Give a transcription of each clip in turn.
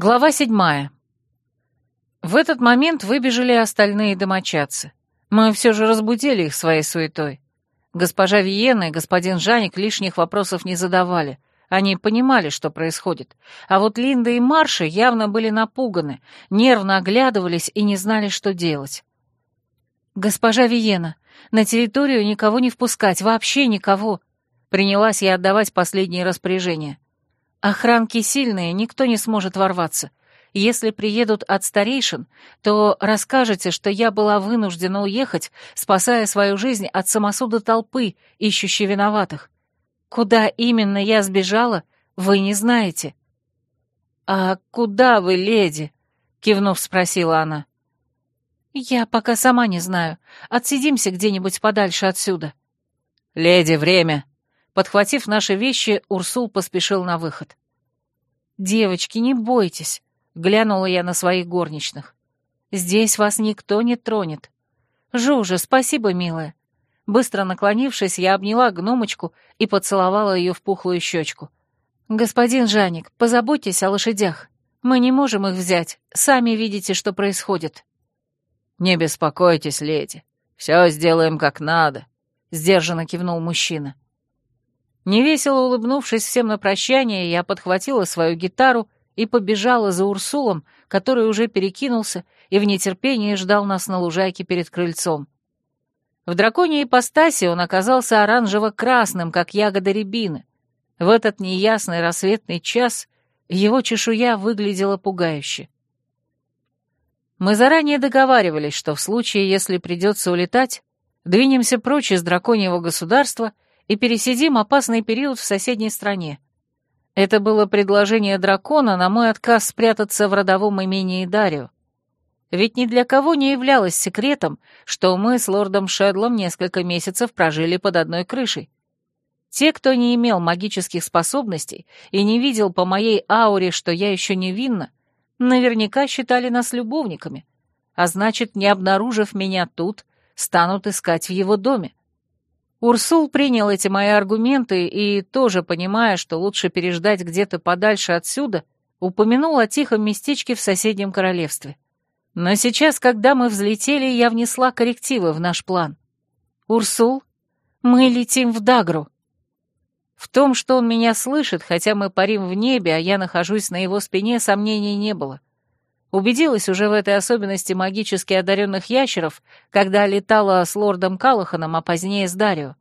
Глава седьмая. В этот момент выбежали остальные домочадцы. Мы все же разбудили их своей суетой. Госпожа Виена и господин Жаник лишних вопросов не задавали. Они понимали, что происходит. А вот Линда и Марша явно были напуганы, нервно оглядывались и не знали, что делать. «Госпожа Виена, на территорию никого не впускать, вообще никого!» Принялась я отдавать последние распоряжения. Охранки сильные, никто не сможет ворваться. Если приедут от старейшин, то расскажете, что я была вынуждена уехать, спасая свою жизнь от самосуда толпы, ищущей виноватых. Куда именно я сбежала, вы не знаете». «А куда вы, леди?» — кивнув, спросила она. «Я пока сама не знаю. Отсидимся где-нибудь подальше отсюда». «Леди, время!» Подхватив наши вещи, Урсул поспешил на выход. «Девочки, не бойтесь», — глянула я на своих горничных. «Здесь вас никто не тронет. Жужа, спасибо, милая». Быстро наклонившись, я обняла гномочку и поцеловала ее в пухлую щечку. «Господин Жаник, позаботьтесь о лошадях. Мы не можем их взять, сами видите, что происходит». «Не беспокойтесь, леди, все сделаем как надо», — сдержанно кивнул мужчина. Невесело улыбнувшись всем на прощание, я подхватила свою гитару и побежала за Урсулом, который уже перекинулся и в нетерпении ждал нас на лужайке перед крыльцом. В драконьей ипостаси он оказался оранжево-красным, как ягода рябины. В этот неясный рассветный час его чешуя выглядела пугающе. Мы заранее договаривались, что в случае, если придется улетать, двинемся прочь из драконьего государства — и пересидим опасный период в соседней стране. Это было предложение дракона на мой отказ спрятаться в родовом имении Дарио. Ведь ни для кого не являлось секретом, что мы с лордом Шедлом несколько месяцев прожили под одной крышей. Те, кто не имел магических способностей и не видел по моей ауре, что я еще невинна, наверняка считали нас любовниками, а значит, не обнаружив меня тут, станут искать в его доме. Урсул принял эти мои аргументы и, тоже понимая, что лучше переждать где-то подальше отсюда, упомянул о тихом местечке в соседнем королевстве. Но сейчас, когда мы взлетели, я внесла коррективы в наш план. «Урсул, мы летим в Дагру». В том, что он меня слышит, хотя мы парим в небе, а я нахожусь на его спине, сомнений не было. Убедилась уже в этой особенности магически одаренных ящеров, когда летала с лордом Калаханом, а позднее с Дарио.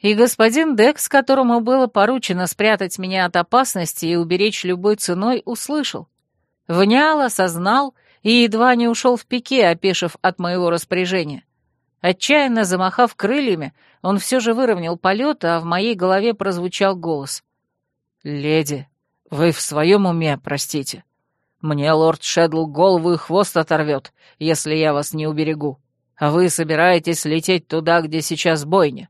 И господин Декс, которому было поручено спрятать меня от опасности и уберечь любой ценой, услышал. Внял, осознал и едва не ушел в пике, опешив от моего распоряжения. Отчаянно замахав крыльями, он все же выровнял полет, а в моей голове прозвучал голос. «Леди, вы в своем уме, простите?» Мне лорд Шедл голову и хвост оторвет, если я вас не уберегу. А вы собираетесь лететь туда, где сейчас бойня».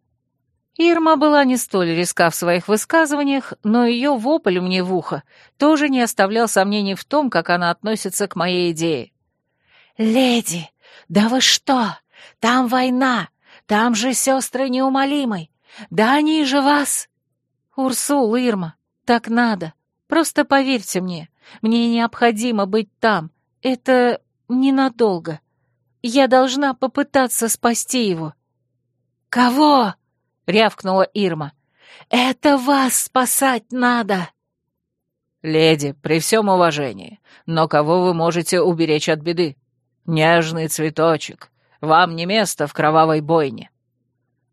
Ирма была не столь резка в своих высказываниях, но ее вопль мне в ухо тоже не оставлял сомнений в том, как она относится к моей идее. «Леди, да вы что? Там война, там же сестры неумолимой. Да они же вас...» «Урсул, Ирма, так надо. Просто поверьте мне, мне необходимо быть там. Это ненадолго. Я должна попытаться спасти его». «Кого?» — рявкнула Ирма. «Это вас спасать надо!» «Леди, при всем уважении, но кого вы можете уберечь от беды? Нежный цветочек, вам не место в кровавой бойне».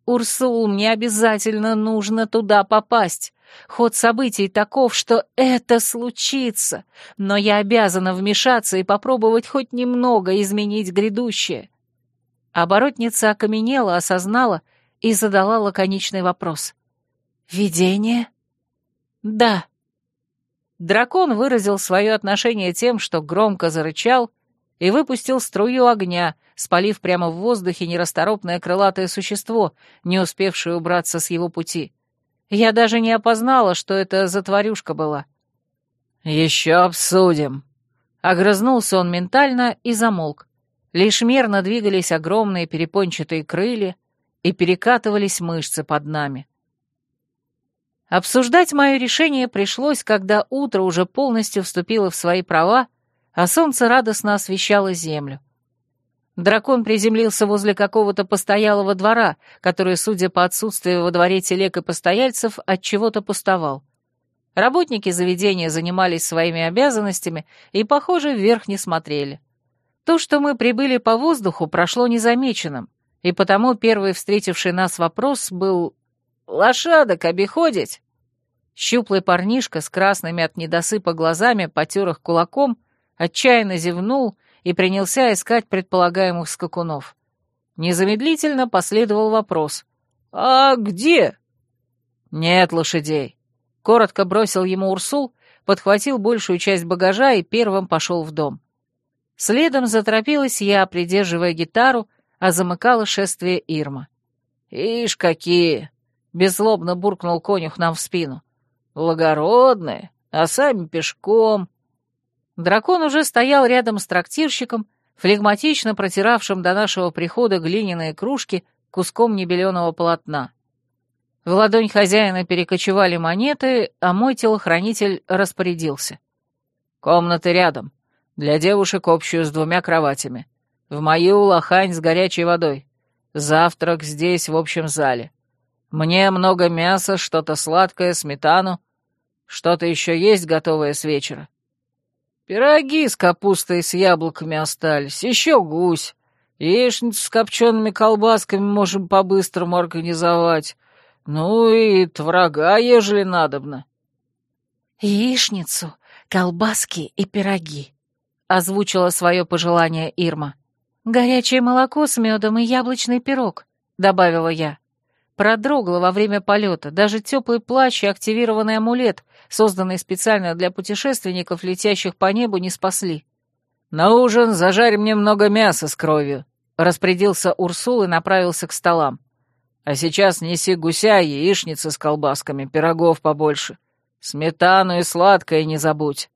«Урсул, мне обязательно нужно туда попасть. Ход событий таков, что это случится, но я обязана вмешаться и попробовать хоть немного изменить грядущее». Оборотница окаменела, осознала и задала лаконичный вопрос. «Видение?» «Да». Дракон выразил свое отношение тем, что громко зарычал и выпустил струю огня, спалив прямо в воздухе нерасторопное крылатое существо, не успевшее убраться с его пути. Я даже не опознала, что это за тварюшка была. «Еще обсудим». Огрызнулся он ментально и замолк. Лишь мерно двигались огромные перепончатые крылья и перекатывались мышцы под нами. Обсуждать мое решение пришлось, когда утро уже полностью вступило в свои права, а солнце радостно освещало землю. Дракон приземлился возле какого-то постоялого двора, который, судя по отсутствию во дворе телег и постояльцев, от чего-то пустовал. Работники заведения занимались своими обязанностями и, похоже, вверх не смотрели. То, что мы прибыли по воздуху, прошло незамеченным, и потому первый встретивший нас вопрос был «Лошадок обиходить?» Щуплый парнишка с красными от недосыпа глазами потер их кулаком, отчаянно зевнул и принялся искать предполагаемых скакунов. Незамедлительно последовал вопрос. «А где?» «Нет лошадей», — коротко бросил ему Урсул, подхватил большую часть багажа и первым пошел в дом. Следом заторопилась я, придерживая гитару, а замыкала шествие Ирма. «Ишь, какие!» — беззлобно буркнул конюх нам в спину. «Благородные, а сами пешком». Дракон уже стоял рядом с трактирщиком, флегматично протиравшим до нашего прихода глиняные кружки куском небеленого полотна. В ладонь хозяина перекочевали монеты, а мой телохранитель распорядился. «Комнаты рядом. Для девушек общую с двумя кроватями. В мою лохань с горячей водой. Завтрак здесь, в общем зале. Мне много мяса, что-то сладкое, сметану. Что-то еще есть готовое с вечера. Пироги с капустой и с яблоками остались, еще гусь. Яичницу с копчеными колбасками можем по-быстрому организовать. Ну и творога, ежели надобно. «Яичницу, колбаски и пироги», — озвучила свое пожелание Ирма. «Горячее молоко с медом и яблочный пирог», — добавила я. Продрогла во время полета, даже теплый плащ и активированный амулет, созданный специально для путешественников, летящих по небу, не спасли. «На ужин зажарь мне много мяса с кровью», — распорядился Урсул и направился к столам. «А сейчас неси гуся, яичницы с колбасками, пирогов побольше. Сметану и сладкое не забудь».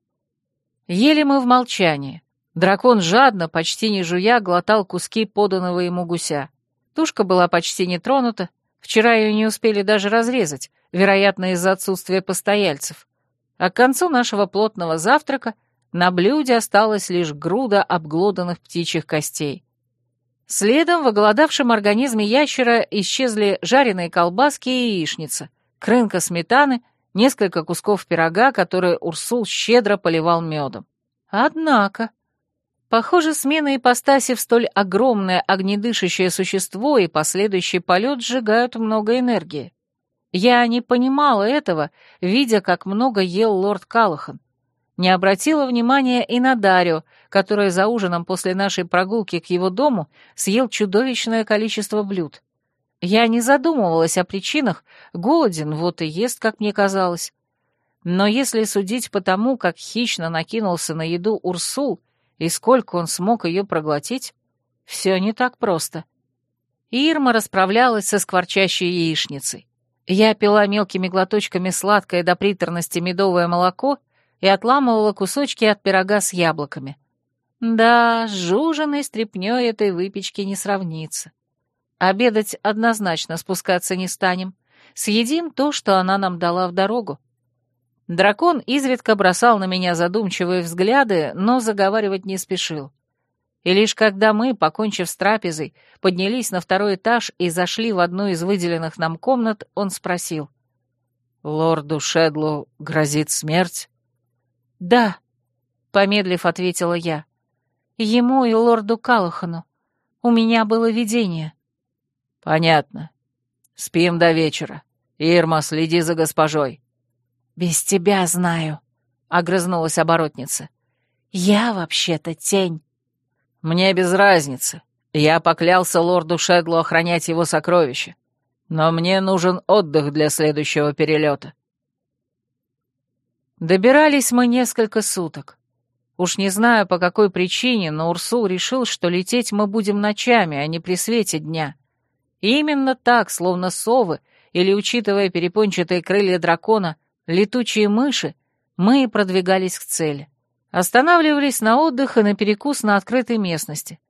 Ели мы в молчании. Дракон жадно, почти не жуя, глотал куски поданного ему гуся. Тушка была почти не тронута, Вчера ее не успели даже разрезать, вероятно, из-за отсутствия постояльцев. А к концу нашего плотного завтрака на блюде осталась лишь груда обглоданных птичьих костей. Следом в оголодавшем организме ящера исчезли жареные колбаски и яичница, крынка сметаны, несколько кусков пирога, которые Урсул щедро поливал медом. Однако... Похоже, смена ипостаси в столь огромное огнедышащее существо и последующий полет сжигают много энергии. Я не понимала этого, видя, как много ел лорд Калахан. Не обратила внимания и на Дарио, который за ужином после нашей прогулки к его дому съел чудовищное количество блюд. Я не задумывалась о причинах, голоден, вот и ест, как мне казалось. Но если судить по тому, как хищно накинулся на еду Урсул, и сколько он смог ее проглотить, все не так просто. Ирма расправлялась со скворчащей яичницей. Я пила мелкими глоточками сладкое до приторности медовое молоко и отламывала кусочки от пирога с яблоками. Да, с жуженой стряпнёй этой выпечки не сравнится. Обедать однозначно спускаться не станем. Съедим то, что она нам дала в дорогу. Дракон изредка бросал на меня задумчивые взгляды, но заговаривать не спешил. И лишь когда мы, покончив с трапезой, поднялись на второй этаж и зашли в одну из выделенных нам комнат, он спросил. «Лорду Шедлу грозит смерть?» «Да», — помедлив ответила я. «Ему и лорду Калахану. У меня было видение». «Понятно. Спим до вечера. Ирма, следи за госпожой». «Без тебя знаю», — огрызнулась оборотница. «Я вообще-то тень». «Мне без разницы. Я поклялся лорду Шедлу охранять его сокровища. Но мне нужен отдых для следующего перелета». Добирались мы несколько суток. Уж не знаю, по какой причине, но Урсул решил, что лететь мы будем ночами, а не при свете дня. И именно так, словно совы, или, учитывая перепончатые крылья дракона, летучие мыши, мы продвигались к цели. Останавливались на отдых и на перекус на открытой местности.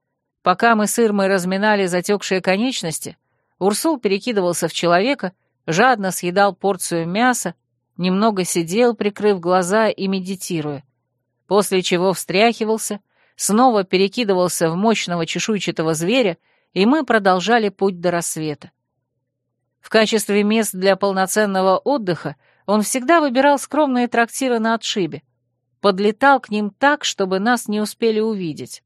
Пока мы с Ирмой разминали затекшие конечности, Урсул перекидывался в человека, жадно съедал порцию мяса, немного сидел, прикрыв глаза и медитируя, после чего встряхивался, снова перекидывался в мощного чешуйчатого зверя, и мы продолжали путь до рассвета. В качестве мест для полноценного отдыха он всегда выбирал скромные трактиры на отшибе, подлетал к ним так, чтобы нас не успели увидеть.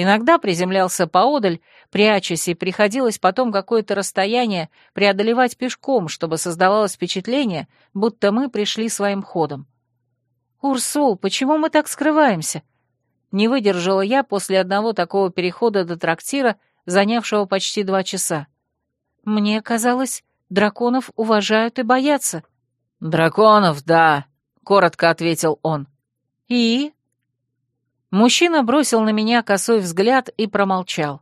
Иногда приземлялся поодаль, прячась, и приходилось потом какое-то расстояние преодолевать пешком, чтобы создавалось впечатление, будто мы пришли своим ходом. «Урсул, почему мы так скрываемся?» Не выдержала я после одного такого перехода до трактира, занявшего почти два часа. Мне казалось, драконов уважают и боятся. «Драконов, да», — коротко ответил он. «И?» Мужчина бросил на меня косой взгляд и промолчал.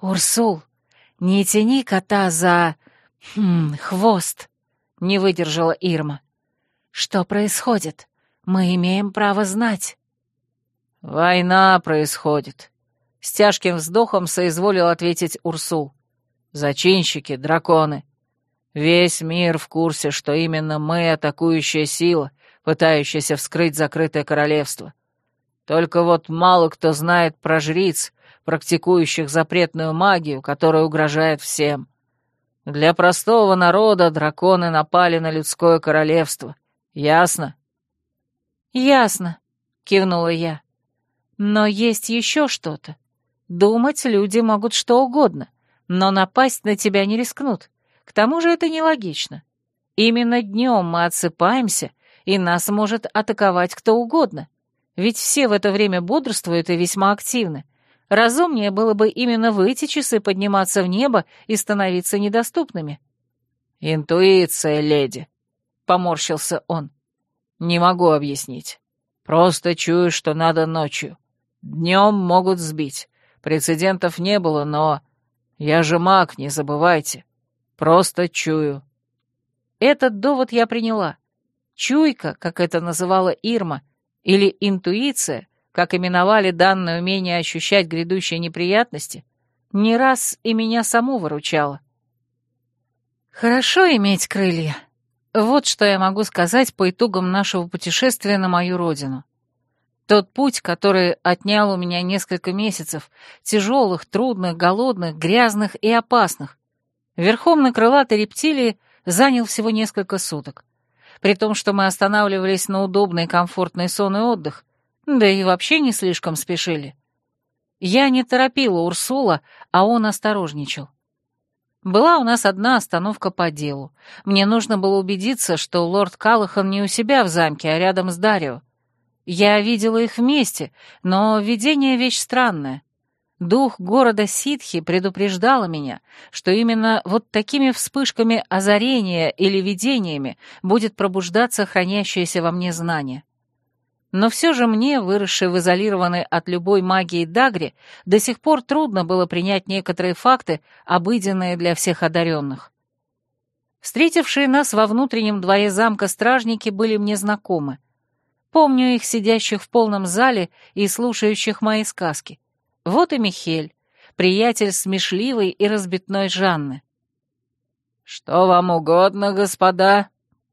«Урсул, не тяни кота за... Хм, хвост!» — не выдержала Ирма. «Что происходит? Мы имеем право знать». «Война происходит», — с тяжким вздохом соизволил ответить Урсул. «Зачинщики, драконы. Весь мир в курсе, что именно мы — атакующая сила, пытающаяся вскрыть закрытое королевство. Только вот мало кто знает про жриц, практикующих запретную магию, которая угрожает всем. Для простого народа драконы напали на людское королевство. Ясно? Ясно, кивнула я. Но есть еще что-то. Думать люди могут что угодно, но напасть на тебя не рискнут. К тому же это нелогично. Именно днем мы отсыпаемся, и нас может атаковать кто угодно. Ведь все в это время бодрствуют и весьма активны. Разумнее было бы именно в эти часы подниматься в небо и становиться недоступными. «Интуиция, леди», — поморщился он. «Не могу объяснить. Просто чую, что надо ночью. Днем могут сбить. Прецедентов не было, но... Я же маг, не забывайте. Просто чую». Этот довод я приняла. Чуйка, как это называла Ирма, — или интуиция, как именовали данное умение ощущать грядущие неприятности, не раз и меня саму выручала. Хорошо иметь крылья. Вот что я могу сказать по итогам нашего путешествия на мою родину. Тот путь, который отнял у меня несколько месяцев, тяжелых, трудных, голодных, грязных и опасных, верхом на крылатой рептилии занял всего несколько суток при том, что мы останавливались на удобный комфортный сон и отдых, да и вообще не слишком спешили. Я не торопила Урсула, а он осторожничал. Была у нас одна остановка по делу. Мне нужно было убедиться, что лорд Калахан не у себя в замке, а рядом с Дарио. Я видела их вместе, но видение — вещь странная. Дух города Ситхи предупреждала меня, что именно вот такими вспышками озарения или видениями будет пробуждаться хранящееся во мне знание. Но все же мне, выросшей в изолированной от любой магии Дагре, до сих пор трудно было принять некоторые факты, обыденные для всех одаренных. Встретившие нас во внутреннем дворе замка стражники были мне знакомы. Помню их сидящих в полном зале и слушающих мои сказки. Вот и Михель, приятель смешливой и разбитной Жанны. «Что вам угодно, господа?»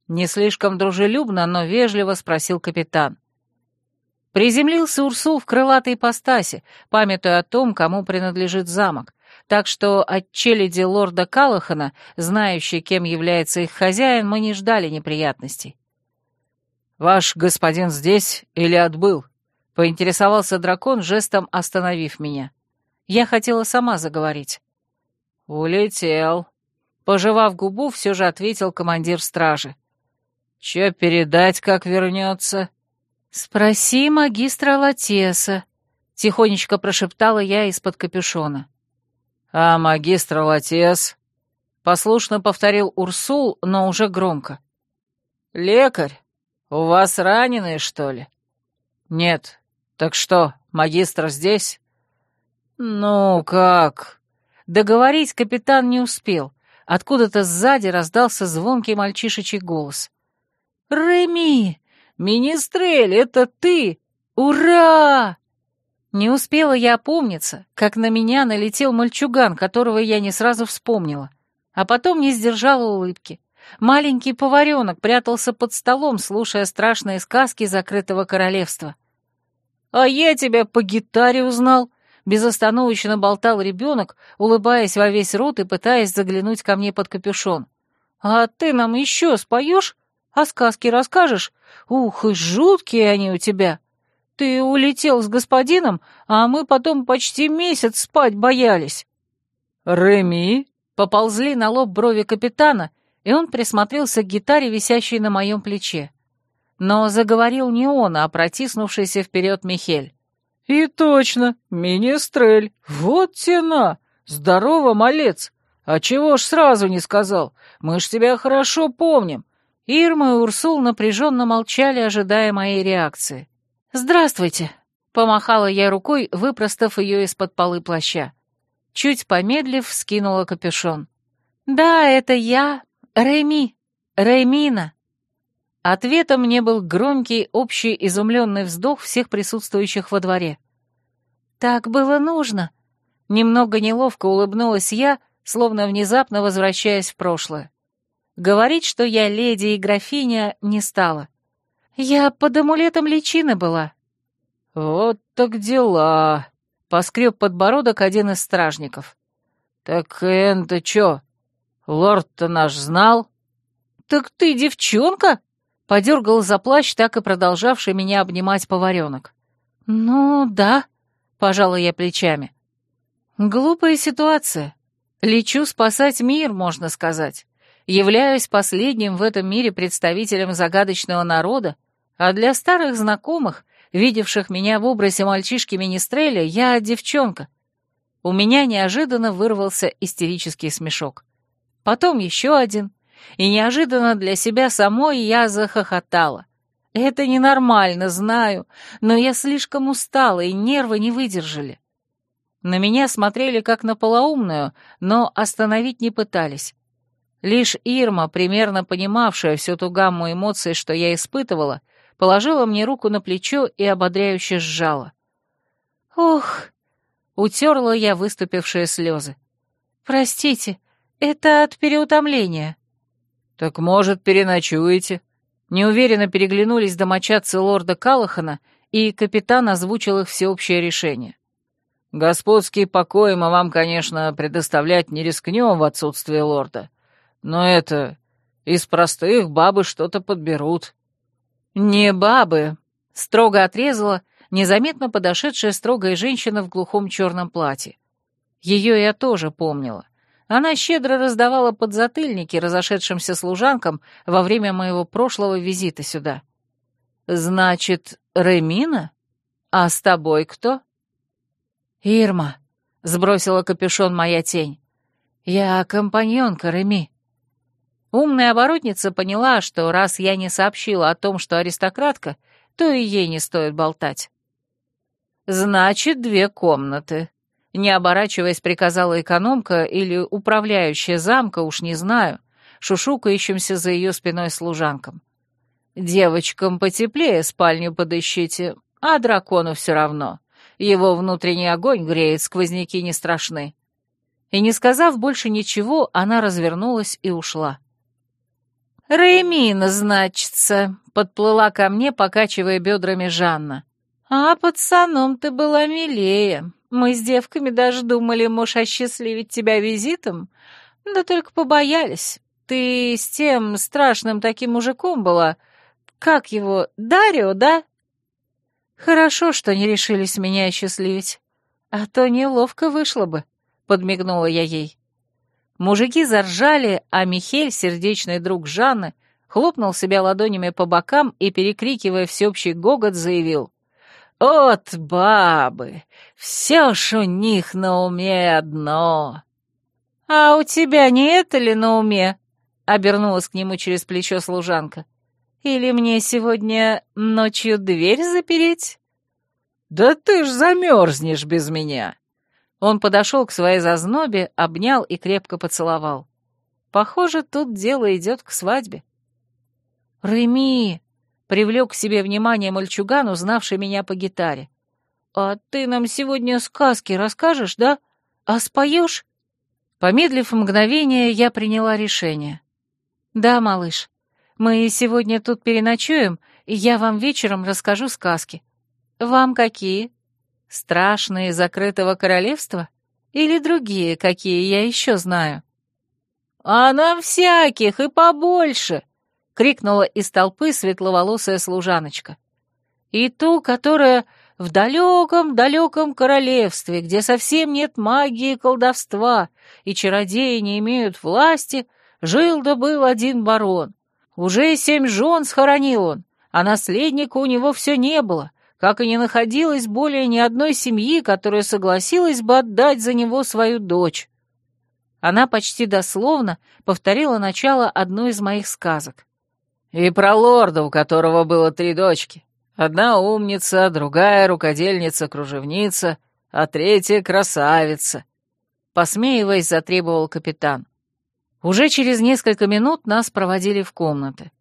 Не слишком дружелюбно, но вежливо спросил капитан. Приземлился Урсул в крылатой ипостаси, памятуя о том, кому принадлежит замок, так что от челяди лорда Калахана, знающей, кем является их хозяин, мы не ждали неприятностей. «Ваш господин здесь или отбыл?» Поинтересовался дракон, жестом остановив меня. Я хотела сама заговорить. «Улетел», — пожевав губу, все же ответил командир стражи. «Че передать, как вернется?» «Спроси магистра Латеса», — тихонечко прошептала я из-под капюшона. «А магистр Латес?» — послушно повторил Урсул, но уже громко. «Лекарь, у вас раненые, что ли?» «Нет, «Так что, магистр здесь?» «Ну как?» Договорить капитан не успел. Откуда-то сзади раздался звонкий мальчишечий голос. «Реми! Министрель, это ты! Ура!» Не успела я опомниться, как на меня налетел мальчуган, которого я не сразу вспомнила, а потом не сдержала улыбки. Маленький поваренок прятался под столом, слушая страшные сказки закрытого королевства. «А я тебя по гитаре узнал», — безостановочно болтал ребенок, улыбаясь во весь рот и пытаясь заглянуть ко мне под капюшон. «А ты нам еще споешь? А сказки расскажешь? Ух, и жуткие они у тебя! Ты улетел с господином, а мы потом почти месяц спать боялись». «Реми?» — поползли на лоб брови капитана, и он присмотрелся к гитаре, висящей на моем плече. Но заговорил не он, а протиснувшийся вперед Михель. «И точно, министрель, вот тена! Здорово, малец! А чего ж сразу не сказал? Мы ж тебя хорошо помним!» Ирма и Урсул напряженно молчали, ожидая моей реакции. «Здравствуйте!» — помахала я рукой, выпростав ее из-под полы плаща. Чуть помедлив, скинула капюшон. «Да, это я, Реми, Ремина!» Ответом мне был громкий, общий, изумленный вздох всех присутствующих во дворе. «Так было нужно!» Немного неловко улыбнулась я, словно внезапно возвращаясь в прошлое. Говорить, что я леди и графиня, не стала. Я под амулетом личины была. «Вот так дела!» — поскреб подбородок один из стражников. «Так это чё, лорд-то наш знал?» «Так ты девчонка?» Подергал за плащ, так и продолжавший меня обнимать поваренок. «Ну, да», — пожала я плечами. «Глупая ситуация. Лечу спасать мир, можно сказать. Являюсь последним в этом мире представителем загадочного народа, а для старых знакомых, видевших меня в образе мальчишки-министреля, я девчонка». У меня неожиданно вырвался истерический смешок. Потом еще один — и неожиданно для себя самой я захохотала. Это ненормально, знаю, но я слишком устала, и нервы не выдержали. На меня смотрели как на полоумную, но остановить не пытались. Лишь Ирма, примерно понимавшая всю ту гамму эмоций, что я испытывала, положила мне руку на плечо и ободряюще сжала. «Ох!» — утерла я выступившие слезы. «Простите, это от переутомления». «Так, может, переночуете?» Неуверенно переглянулись домочадцы лорда Калахана, и капитан озвучил их всеобщее решение. «Господские покои мы вам, конечно, предоставлять не рискнем в отсутствие лорда, но это... из простых бабы что-то подберут». «Не бабы», — строго отрезала незаметно подошедшая строгая женщина в глухом черном платье. Ее я тоже помнила. Она щедро раздавала подзатыльники разошедшимся служанкам во время моего прошлого визита сюда. «Значит, Ремина? А с тобой кто?» «Ирма», — сбросила капюшон моя тень. «Я компаньонка Реми». Умная оборотница поняла, что раз я не сообщила о том, что аристократка, то и ей не стоит болтать. «Значит, две комнаты», не оборачиваясь, приказала экономка или управляющая замка, уж не знаю, шушукающимся за ее спиной служанкам. «Девочкам потеплее спальню подыщите, а дракону все равно. Его внутренний огонь греет, сквозняки не страшны». И не сказав больше ничего, она развернулась и ушла. «Ремина, значится», — подплыла ко мне, покачивая бедрами Жанна. «А пацаном ты была милее. Мы с девками даже думали, можешь осчастливить тебя визитом, да только побоялись. Ты с тем страшным таким мужиком была. Как его, Дарио, да? Хорошо, что не решились меня осчастливить. А то неловко вышло бы, — подмигнула я ей. Мужики заржали, а Михель, сердечный друг Жанны, хлопнул себя ладонями по бокам и, перекрикивая всеобщий гогот, заявил. От бабы, все ж у них на уме одно. А у тебя не это ли на уме? Обернулась к нему через плечо служанка. Или мне сегодня ночью дверь запереть? Да ты ж замерзнешь без меня. Он подошел к своей зазнобе, обнял и крепко поцеловал. Похоже, тут дело идет к свадьбе. «Реми!» Привлек к себе внимание мальчуган, узнавший меня по гитаре. «А ты нам сегодня сказки расскажешь, да? А споешь?» Помедлив мгновение, я приняла решение. «Да, малыш. Мы сегодня тут переночуем, и я вам вечером расскажу сказки. Вам какие? Страшные закрытого королевства? Или другие, какие я еще знаю?» «А нам всяких и побольше!» — крикнула из толпы светловолосая служаночка. «И ту, которая в далеком-далеком королевстве, где совсем нет магии и колдовства, и чародеи не имеют власти, жил да был один барон. Уже семь жен схоронил он, а наследника у него все не было, как и не находилось более ни одной семьи, которая согласилась бы отдать за него свою дочь. Она почти дословно повторила начало одной из моих сказок. «И про лорда, у которого было три дочки. Одна умница, другая рукодельница-кружевница, а третья красавица», — посмеиваясь, затребовал капитан. Уже через несколько минут нас проводили в комнаты.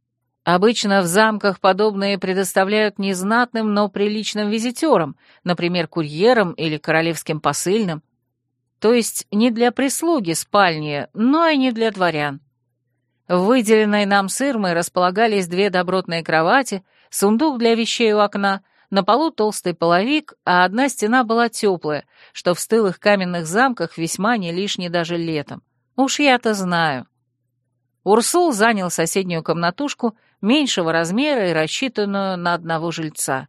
Обычно в замках подобные предоставляют незнатным, но приличным визитерам, например, курьерам или королевским посыльным, то есть не для прислуги спальни, но и не для дворян. В выделенной нам сырмой располагались две добротные кровати, сундук для вещей у окна, на полу толстый половик, а одна стена была теплая, что в стылых каменных замках весьма не лишне даже летом. Уж я-то знаю. Урсул занял соседнюю комнатушку меньшего размера и рассчитанную на одного жильца.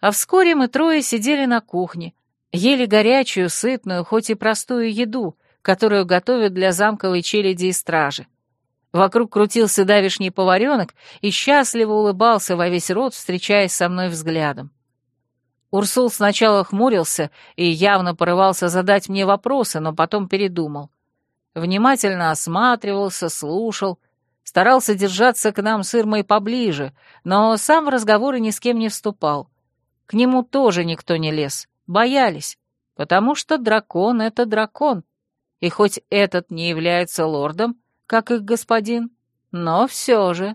А вскоре мы трое сидели на кухне, Ели горячую, сытную, хоть и простую еду, которую готовят для замковой челяди и стражи. Вокруг крутился давишний поваренок и счастливо улыбался во весь рот, встречаясь со мной взглядом. Урсул сначала хмурился и явно порывался задать мне вопросы, но потом передумал. Внимательно осматривался, слушал, старался держаться к нам с Ирмой поближе, но сам в разговоры ни с кем не вступал. К нему тоже никто не лез боялись, потому что дракон — это дракон, и хоть этот не является лордом, как их господин, но все же...